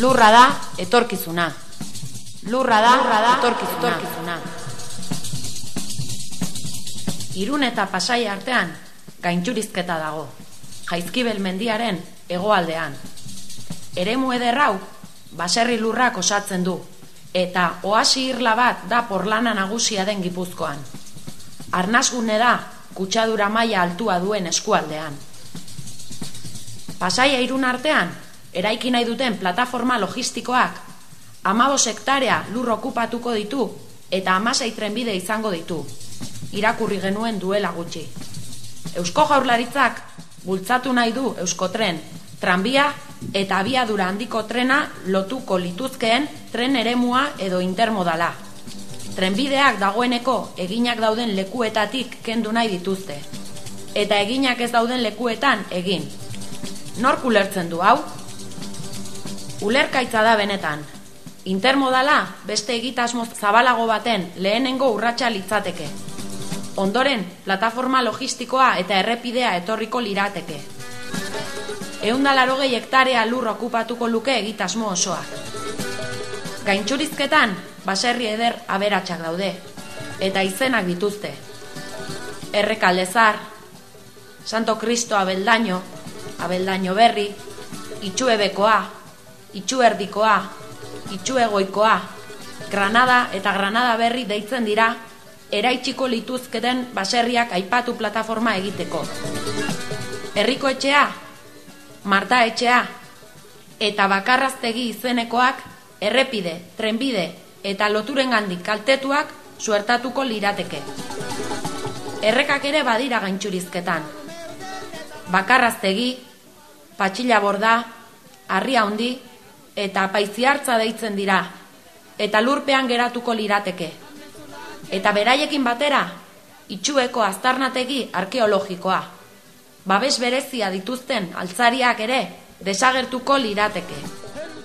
Lurra da etorkizuna. Lurra da, Lurra da etorkizuna. etorkizuna. Irun eta pasai artean gaintxurizketa dago. Jaizkibel mendiaren hegoaldean. Eremu ederrau baserri lurrak osatzen du eta oasi irla bat da porlana nagusia den Gipuzkoan. Arnasgune da kutsadura maila altua duen eskualdean. Pasaia irun artean, eraiki nahi duten plataforma logistikoak, amabo sektarea lur okupatuko ditu eta amasei trenbide izango ditu. Irakurri genuen duela gutxi. Eusko jaurlaritzak bultzatu nahi du Euskotren, tranbia eta abiadura handiko trena lotuko lituzkeen tren eremua edo intermodala. Trenbideak dagoeneko eginak dauden lekuetatik kendu nahi dituzte. Eta eginak ez dauden lekuetan egin. Nork ulertzen du hau? Ulerkaitza da benetan. Intermodala beste egitasmo zabalago baten lehenengo urratsa litzateke. Ondoren, plataforma logistikoa eta errepidea etorriko lirateke. Eundalaro gehi hektarea lur okupatuko luke egitasmo osoa. Gaintxurizketan, baserri eder aberatsak daude, eta izenak dituzte. Errekaldezar, Santo Cristo abeldaino, abeldaino berri, itxuebekoa, itxuerdikoa, itxuegoikoa, Granada eta Granada berri deitzen dira, eraitsiko lituzketen baserriak aipatu plataforma egiteko. Herriko etxea, Marta etxea, eta bakarraztegi izenekoak errepide, trenbide eta loturen gandik kaltetuak suertatuko lirateke. Errekak ere badira gaintxurizketan. Bakarraztegi, patxila borda, harria handi eta paiziartza deitzen dira, eta lurpean geratuko lirateke. Eta beraiekin batera, itxueko aztarnategi arkeologikoa. Babes berezia dituzten altzariak ere desagertuko lirateke.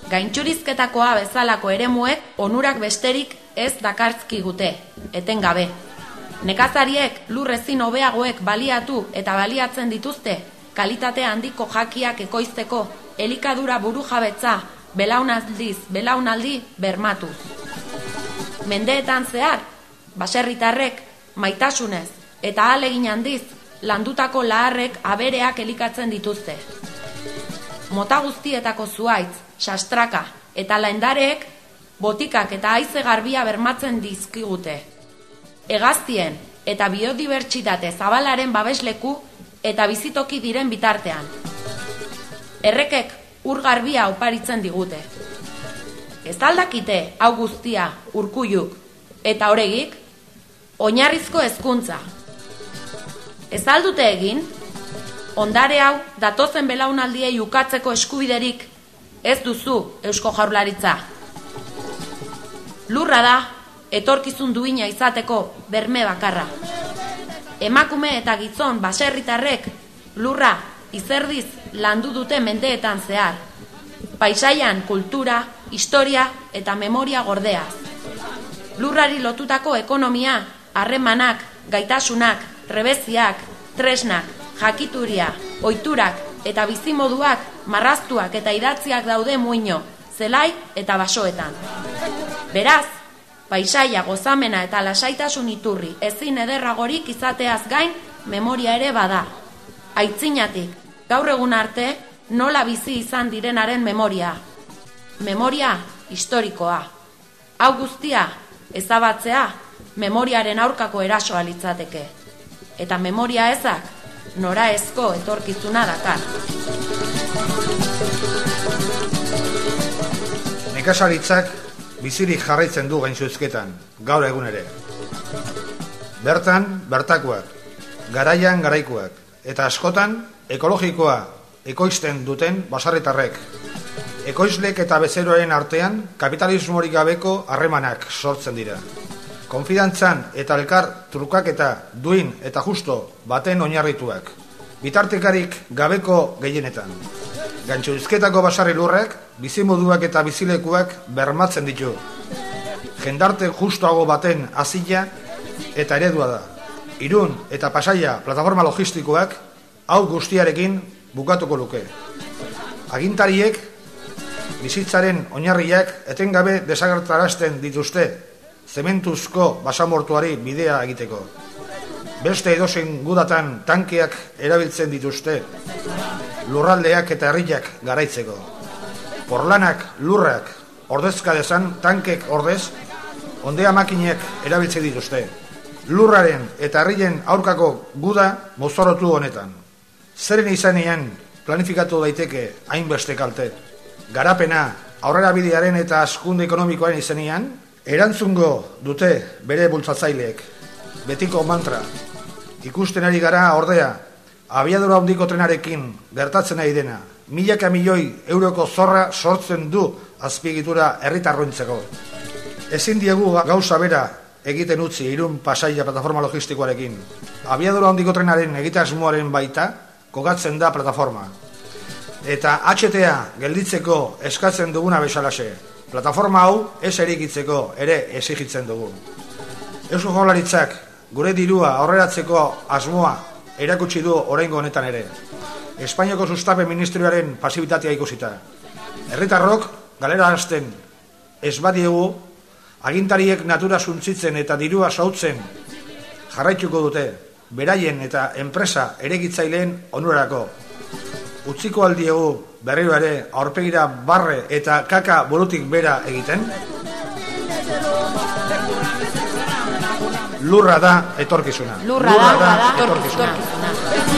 Gaintxurizketakoa bezalako eremuek onurak besterik ez dakartzki gute, etengabe. Nekazariek lurrezin hobeagoek baliatu eta baliatzen dituzte kalitate handiko jakiak ekoizteko elikadura buru jabetza belaunaldiz belaunaldi bermatuz. Mendeetan zehar, baserritarrek maitasunez eta alegin handiz landutako laharrek abereak elikatzen dituzte. Mota guztietako zuaitz, sastraka eta laendareek botikak eta haize garbia bermatzen dizkigute. Egaztien eta biodibertsitate zabalaren babesleku eta bizitoki diren bitartean. Errekek ur garbia oparitzen digute. Ez aldakite hau guztia urkuiuk eta oregik, oinarrizko hezkuntza. Ez aldute egin, ondare hau datozen belaunaldiei ukatzeko eskubiderik ez duzu Eusko Jaurlaritza. Lurra da, etorkizun duina izateko berme bakarra. Emakume eta gizon baserritarrek lurra izerdiz landu dute mendeetan zehar. Paisaian kultura, historia eta memoria gordeaz. Lurrari lotutako ekonomia, harremanak, gaitasunak, rebeziak, tresnak, jakituria, oiturak eta bizimoduak marraztuak eta idatziak daude muino, zelai eta basoetan. Beraz, paisaia gozamena eta lasaitasun iturri ezin ederragorik izateaz gain memoria ere bada. Aitzinatik, gaur egun arte, nola bizi izan direnaren memoria. Memoria historikoa. Hau guztia, ezabatzea, memoriaren aurkako erasoa litzateke. Eta memoria ezak, nora ezko etorkizuna dakar. Nekazaritzak bizirik jarraitzen du gainzuzketan, gaur egun ere. Bertan, bertakoak, garaian garaikoak, eta askotan, ekologikoa ekoizten duten basarritarrek. Ekoizlek eta bezeroaren artean, kapitalismorik gabeko harremanak sortzen dira. Konfidantzan eta elkar trukaketa duin eta justo baten oinarrituak. Bitartekarik gabeko gehienetan. Gantxuzketako basarri lurrek, bizimoduak eta bizilekuak bermatzen ditu. Jendarte justuago baten azila eta eredua da. Irun eta pasaia plataforma logistikoak hau guztiarekin bukatuko luke. Agintariek bizitzaren oinarriak etengabe desagertarazten dituzte zementuzko basamortuari bidea egiteko. Beste edozen gudatan tankeak erabiltzen dituzte lurraldeak eta herriak garaitzeko. Porlanak lurrak ordezka desan tankek ordez ondea makinek erabiltzen dituzte. Lurraren eta herrien aurkako guda mozorotu honetan. Zeren izanean planifikatu daiteke hainbeste kalte. Garapena aurrera bidearen eta askunde ekonomikoaren izenean, erantzungo dute bere bultzatzaileek. Betiko mantra. Ikusten ari gara ordea, abiadura handiko trenarekin gertatzen nahi dena. Milaka milioi euroko zorra sortzen du azpigitura herritarrointzeko. Ezin diegu gauza bera egiten utzi irun pasaia plataforma logistikoarekin. Abiadura handiko trenaren egitasmoaren baita, kogatzen da plataforma. Eta HTA gelditzeko eskatzen duguna bezalaxe. Plataforma hau ez erikitzeko ere exigitzen dugu. Eusko jolaritzak gure dirua aurreratzeko asmoa erakutsi du oraingo honetan ere. Espainiako sustape ministerioaren pasibitatea ikusita. Herritarrok galera hasten ez badiegu agintariek natura suntzitzen eta dirua sautzen jarraituko dute beraien eta enpresa eregitzaileen onurarako. Utziko aldiegu berriro ere aurpegira barre eta kaka burutik bera egiten? Lurra da etorkizuna. Lurra, da, da, etorkizuna. etorkizuna.